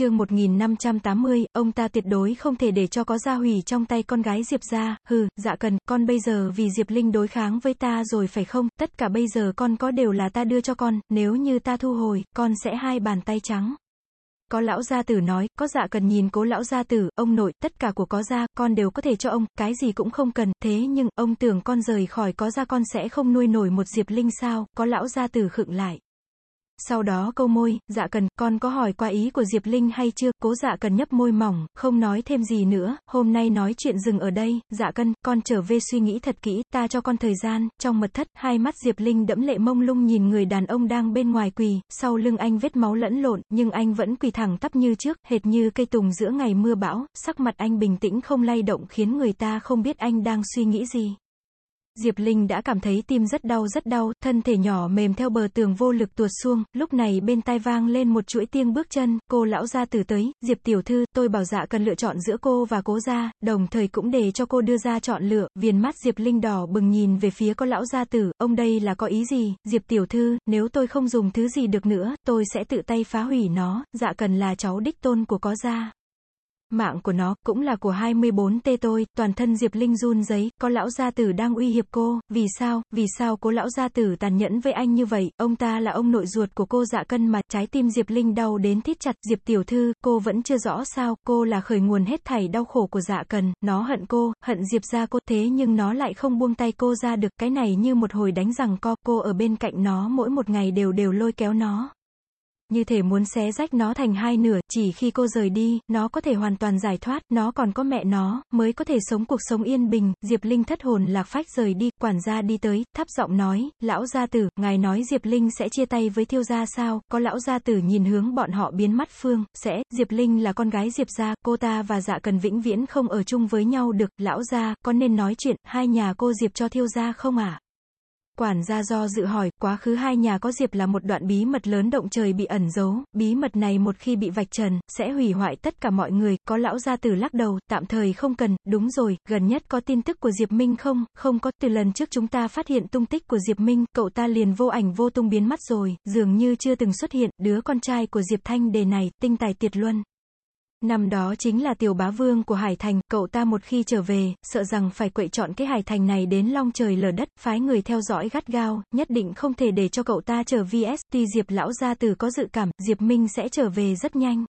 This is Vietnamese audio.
chương 1580, ông ta tuyệt đối không thể để cho có gia hủy trong tay con gái Diệp ra, hừ, dạ cần, con bây giờ vì Diệp Linh đối kháng với ta rồi phải không, tất cả bây giờ con có đều là ta đưa cho con, nếu như ta thu hồi, con sẽ hai bàn tay trắng. Có lão gia tử nói, có dạ cần nhìn cố lão gia tử, ông nội, tất cả của có gia, con đều có thể cho ông, cái gì cũng không cần, thế nhưng, ông tưởng con rời khỏi có gia con sẽ không nuôi nổi một Diệp Linh sao, có lão gia tử khựng lại. Sau đó câu môi, dạ cần, con có hỏi qua ý của Diệp Linh hay chưa, cố dạ cần nhấp môi mỏng, không nói thêm gì nữa, hôm nay nói chuyện dừng ở đây, dạ cần con trở về suy nghĩ thật kỹ, ta cho con thời gian, trong mật thất, hai mắt Diệp Linh đẫm lệ mông lung nhìn người đàn ông đang bên ngoài quỳ, sau lưng anh vết máu lẫn lộn, nhưng anh vẫn quỳ thẳng tắp như trước, hệt như cây tùng giữa ngày mưa bão, sắc mặt anh bình tĩnh không lay động khiến người ta không biết anh đang suy nghĩ gì. Diệp Linh đã cảm thấy tim rất đau rất đau, thân thể nhỏ mềm theo bờ tường vô lực tuột xuông, lúc này bên tai vang lên một chuỗi tiếng bước chân, cô lão gia tử tới, Diệp tiểu thư, tôi bảo dạ cần lựa chọn giữa cô và cố gia, đồng thời cũng để cho cô đưa ra chọn lựa, viền mắt Diệp Linh đỏ bừng nhìn về phía có lão gia tử, ông đây là có ý gì, Diệp tiểu thư, nếu tôi không dùng thứ gì được nữa, tôi sẽ tự tay phá hủy nó, dạ cần là cháu đích tôn của có gia. Mạng của nó, cũng là của 24 tê tôi, toàn thân Diệp Linh run giấy, có lão gia tử đang uy hiếp cô, vì sao, vì sao cố lão gia tử tàn nhẫn với anh như vậy, ông ta là ông nội ruột của cô dạ cân mà, trái tim Diệp Linh đau đến thít chặt, Diệp tiểu thư, cô vẫn chưa rõ sao, cô là khởi nguồn hết thảy đau khổ của dạ cần, nó hận cô, hận Diệp ra cô, thế nhưng nó lại không buông tay cô ra được, cái này như một hồi đánh rằng co, cô ở bên cạnh nó mỗi một ngày đều đều lôi kéo nó như thể muốn xé rách nó thành hai nửa, chỉ khi cô rời đi, nó có thể hoàn toàn giải thoát, nó còn có mẹ nó, mới có thể sống cuộc sống yên bình, Diệp Linh thất hồn lạc phách rời đi, quản gia đi tới, thấp giọng nói, lão gia tử, ngài nói Diệp Linh sẽ chia tay với thiêu gia sao, có lão gia tử nhìn hướng bọn họ biến mắt phương, sẽ, Diệp Linh là con gái Diệp gia, cô ta và dạ cần vĩnh viễn không ở chung với nhau được, lão gia, có nên nói chuyện, hai nhà cô Diệp cho thiêu gia không à? Quản gia do dự hỏi, quá khứ hai nhà có Diệp là một đoạn bí mật lớn động trời bị ẩn giấu, bí mật này một khi bị vạch trần, sẽ hủy hoại tất cả mọi người, có lão gia tử lắc đầu, tạm thời không cần, đúng rồi, gần nhất có tin tức của Diệp Minh không, không có, từ lần trước chúng ta phát hiện tung tích của Diệp Minh, cậu ta liền vô ảnh vô tung biến mất rồi, dường như chưa từng xuất hiện, đứa con trai của Diệp Thanh đề này, tinh tài tiệt luân. Năm đó chính là tiểu bá vương của Hải Thành, cậu ta một khi trở về, sợ rằng phải quậy chọn cái Hải Thành này đến long trời lở đất, phái người theo dõi gắt gao, nhất định không thể để cho cậu ta trở VS, tuy Diệp lão gia tử có dự cảm, Diệp Minh sẽ trở về rất nhanh.